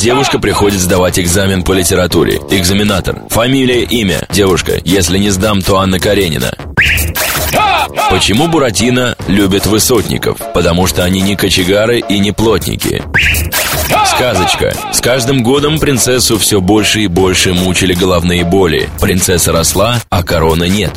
Девушка приходит сдавать экзамен по литературе. Экзаменатор. Фамилия, имя. Девушка. Если не сдам, то Анна Каренина. Почему Буратино любит высотников? Потому что они не кочегары и не плотники. Сказочка. С каждым годом принцессу все больше и больше мучили головные боли. Принцесса росла, а короны нет.